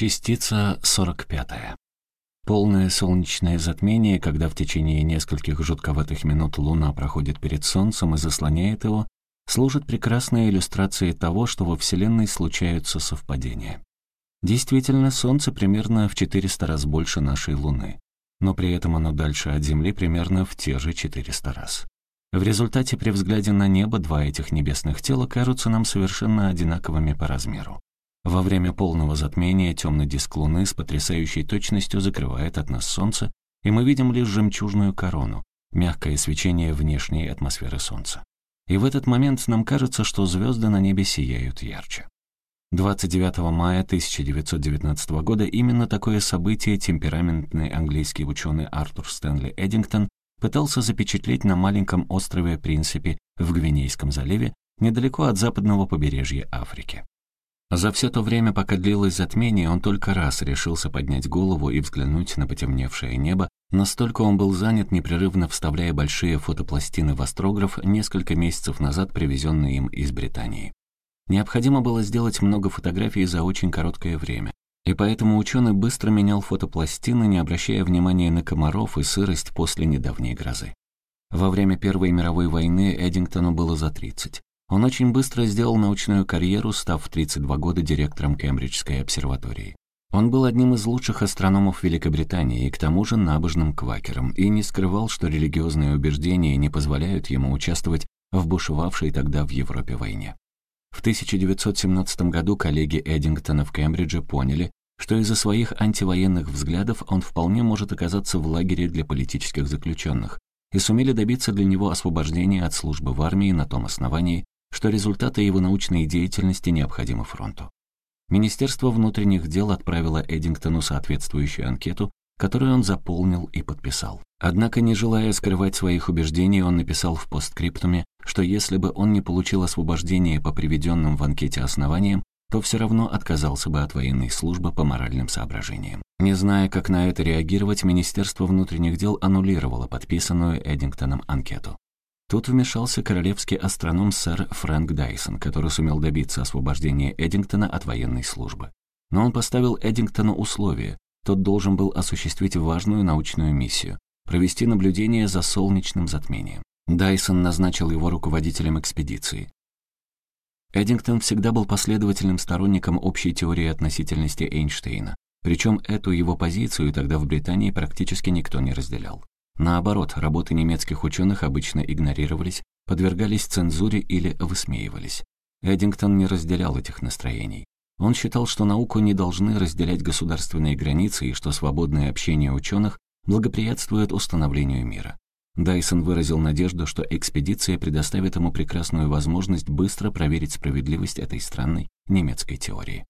Частица 45. Полное солнечное затмение, когда в течение нескольких жутковатых минут Луна проходит перед Солнцем и заслоняет его, служит прекрасной иллюстрацией того, что во Вселенной случаются совпадения. Действительно, Солнце примерно в 400 раз больше нашей Луны, но при этом оно дальше от Земли примерно в те же 400 раз. В результате при взгляде на небо два этих небесных тела кажутся нам совершенно одинаковыми по размеру. Во время полного затмения темный диск Луны с потрясающей точностью закрывает от нас Солнце, и мы видим лишь жемчужную корону, мягкое свечение внешней атмосферы Солнца. И в этот момент нам кажется, что звезды на небе сияют ярче. 29 мая 1919 года именно такое событие темпераментный английский ученый Артур Стэнли Эдингтон пытался запечатлеть на маленьком острове Принципе в Гвинейском заливе, недалеко от западного побережья Африки. За все то время, пока длилось затмение, он только раз решился поднять голову и взглянуть на потемневшее небо, настолько он был занят, непрерывно вставляя большие фотопластины в астрограф, несколько месяцев назад привезенные им из Британии. Необходимо было сделать много фотографий за очень короткое время, и поэтому ученый быстро менял фотопластины, не обращая внимания на комаров и сырость после недавней грозы. Во время Первой мировой войны Эдингтону было за 30. Он очень быстро сделал научную карьеру, став в 32 года директором Кембриджской обсерватории. Он был одним из лучших астрономов Великобритании и к тому же набожным квакером, и не скрывал, что религиозные убеждения не позволяют ему участвовать в бушевавшей тогда в Европе войне. В 1917 году коллеги Эдингтона в Кембридже поняли, что из-за своих антивоенных взглядов он вполне может оказаться в лагере для политических заключенных, и сумели добиться для него освобождения от службы в армии на том основании, что результаты его научной деятельности необходимы фронту. Министерство внутренних дел отправило Эдингтону соответствующую анкету, которую он заполнил и подписал. Однако, не желая скрывать своих убеждений, он написал в посткриптуме, что если бы он не получил освобождение по приведенным в анкете основаниям, то все равно отказался бы от военной службы по моральным соображениям. Не зная, как на это реагировать, Министерство внутренних дел аннулировало подписанную Эдингтоном анкету. Тут вмешался королевский астроном сэр Фрэнк Дайсон, который сумел добиться освобождения Эдингтона от военной службы. Но он поставил Эдингтону условие. Тот должен был осуществить важную научную миссию — провести наблюдение за солнечным затмением. Дайсон назначил его руководителем экспедиции. Эдингтон всегда был последовательным сторонником общей теории относительности Эйнштейна, причем эту его позицию тогда в Британии практически никто не разделял. Наоборот, работы немецких ученых обычно игнорировались, подвергались цензуре или высмеивались. Эдингтон не разделял этих настроений. Он считал, что науку не должны разделять государственные границы и что свободное общение ученых благоприятствует установлению мира. Дайсон выразил надежду, что экспедиция предоставит ему прекрасную возможность быстро проверить справедливость этой странной немецкой теории.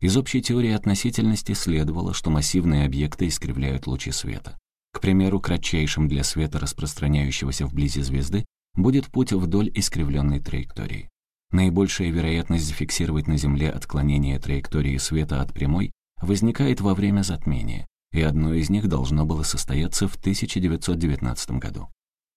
Из общей теории относительности следовало, что массивные объекты искривляют лучи света. К примеру, кратчайшим для света, распространяющегося вблизи звезды, будет путь вдоль искривленной траектории. Наибольшая вероятность зафиксировать на Земле отклонение траектории света от прямой возникает во время затмения, и одно из них должно было состояться в 1919 году.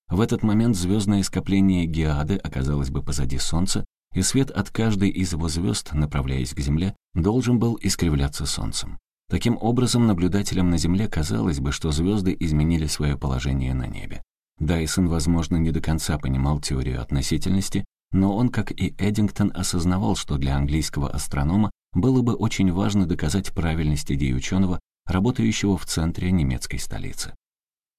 В этот момент звездное скопление Геады оказалось бы позади Солнца, и свет от каждой из его звезд, направляясь к Земле, должен был искривляться Солнцем. Таким образом, наблюдателям на Земле казалось бы, что звезды изменили свое положение на небе. Дайсон, возможно, не до конца понимал теорию относительности, но он, как и Эдингтон, осознавал, что для английского астронома было бы очень важно доказать правильность идей ученого, работающего в центре немецкой столицы.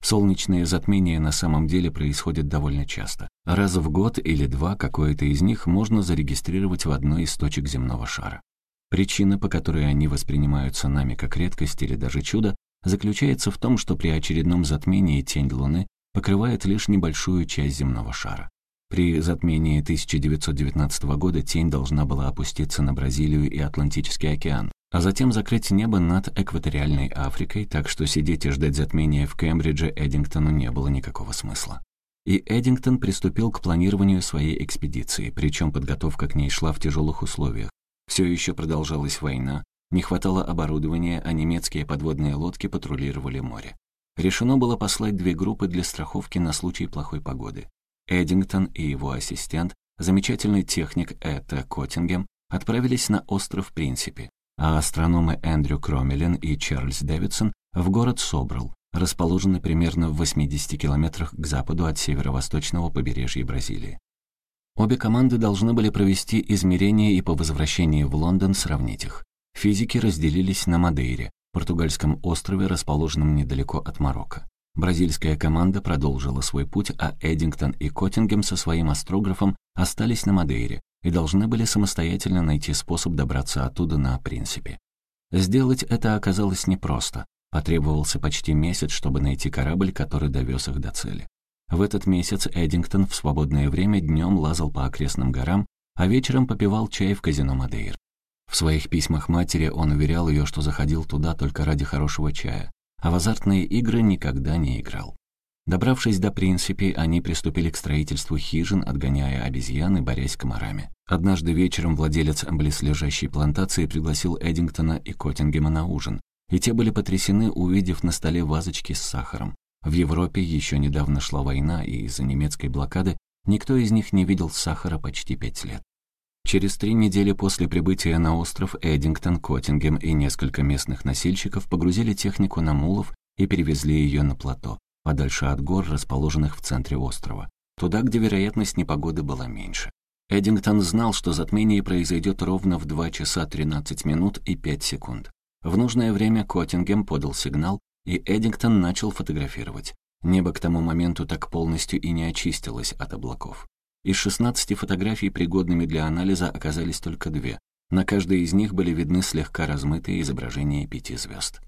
Солнечные затмения на самом деле происходят довольно часто. Раз в год или два какое-то из них можно зарегистрировать в одной из точек земного шара. Причина, по которой они воспринимаются нами как редкость или даже чудо, заключается в том, что при очередном затмении тень Луны покрывает лишь небольшую часть земного шара. При затмении 1919 года тень должна была опуститься на Бразилию и Атлантический океан, а затем закрыть небо над экваториальной Африкой, так что сидеть и ждать затмения в Кембридже Эдингтону не было никакого смысла. И Эдингтон приступил к планированию своей экспедиции, причем подготовка к ней шла в тяжелых условиях, все еще продолжалась война, не хватало оборудования, а немецкие подводные лодки патрулировали море. Решено было послать две группы для страховки на случай плохой погоды. Эдингтон и его ассистент, замечательный техник Эта Коттингем, отправились на остров Принципе. а астрономы Эндрю Кромелин и Чарльз Дэвидсон в город Собрал, расположенный примерно в 80 километрах к западу от северо-восточного побережья Бразилии. Обе команды должны были провести измерения и по возвращении в Лондон сравнить их. Физики разделились на Мадейре, португальском острове, расположенном недалеко от Марокко. Бразильская команда продолжила свой путь, а Эдингтон и Коттингем со своим астрографом остались на Мадейре и должны были самостоятельно найти способ добраться оттуда на принципе. Сделать это оказалось непросто. Потребовался почти месяц, чтобы найти корабль, который довез их до цели. В этот месяц Эдингтон в свободное время днем лазал по окрестным горам, а вечером попивал чай в казино Мадейр. В своих письмах матери он уверял ее, что заходил туда только ради хорошего чая, а в азартные игры никогда не играл. Добравшись до принципи, они приступили к строительству хижин, отгоняя обезьян и борясь с комарами. Однажды вечером владелец близлежащей плантации пригласил Эдингтона и Коттингема на ужин, и те были потрясены, увидев на столе вазочки с сахаром. В Европе еще недавно шла война, и из-за немецкой блокады никто из них не видел сахара почти пять лет. Через три недели после прибытия на остров Эдингтон, Коттингем и несколько местных носильщиков погрузили технику на мулов и перевезли ее на плато, подальше от гор, расположенных в центре острова, туда, где вероятность непогоды была меньше. Эдингтон знал, что затмение произойдет ровно в 2 часа 13 минут и 5 секунд. В нужное время Коттингем подал сигнал, и Эдингтон начал фотографировать. Небо к тому моменту так полностью и не очистилось от облаков. Из 16 фотографий, пригодными для анализа, оказались только две. На каждой из них были видны слегка размытые изображения пяти звезд.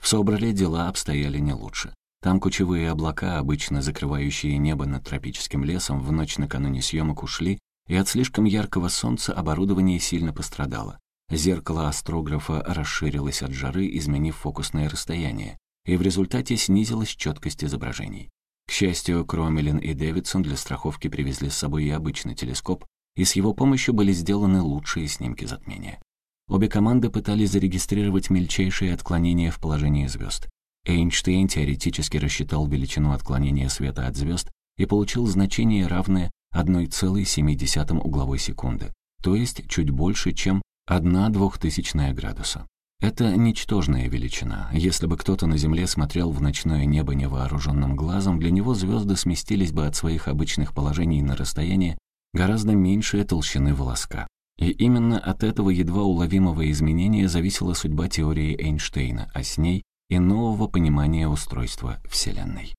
В Собрале дела обстояли не лучше. Там кучевые облака, обычно закрывающие небо над тропическим лесом, в ночь накануне съемок ушли, и от слишком яркого солнца оборудование сильно пострадало. Зеркало астрографа расширилось от жары, изменив фокусное расстояние, и в результате снизилась четкость изображений. К счастью, Кромелин и Дэвидсон для страховки привезли с собой и обычный телескоп, и с его помощью были сделаны лучшие снимки затмения. Обе команды пытались зарегистрировать мельчайшие отклонения в положении звезд. Эйнштейн теоретически рассчитал величину отклонения света от звезд и получил значение, равное 1,7 угловой секунды, то есть чуть больше, чем 1 двухтысячная градуса. Это ничтожная величина. Если бы кто-то на Земле смотрел в ночное небо невооруженным глазом, для него звезды сместились бы от своих обычных положений на расстояние гораздо меньшей толщины волоска. И именно от этого едва уловимого изменения зависела судьба теории Эйнштейна, а с ней и нового понимания устройства Вселенной.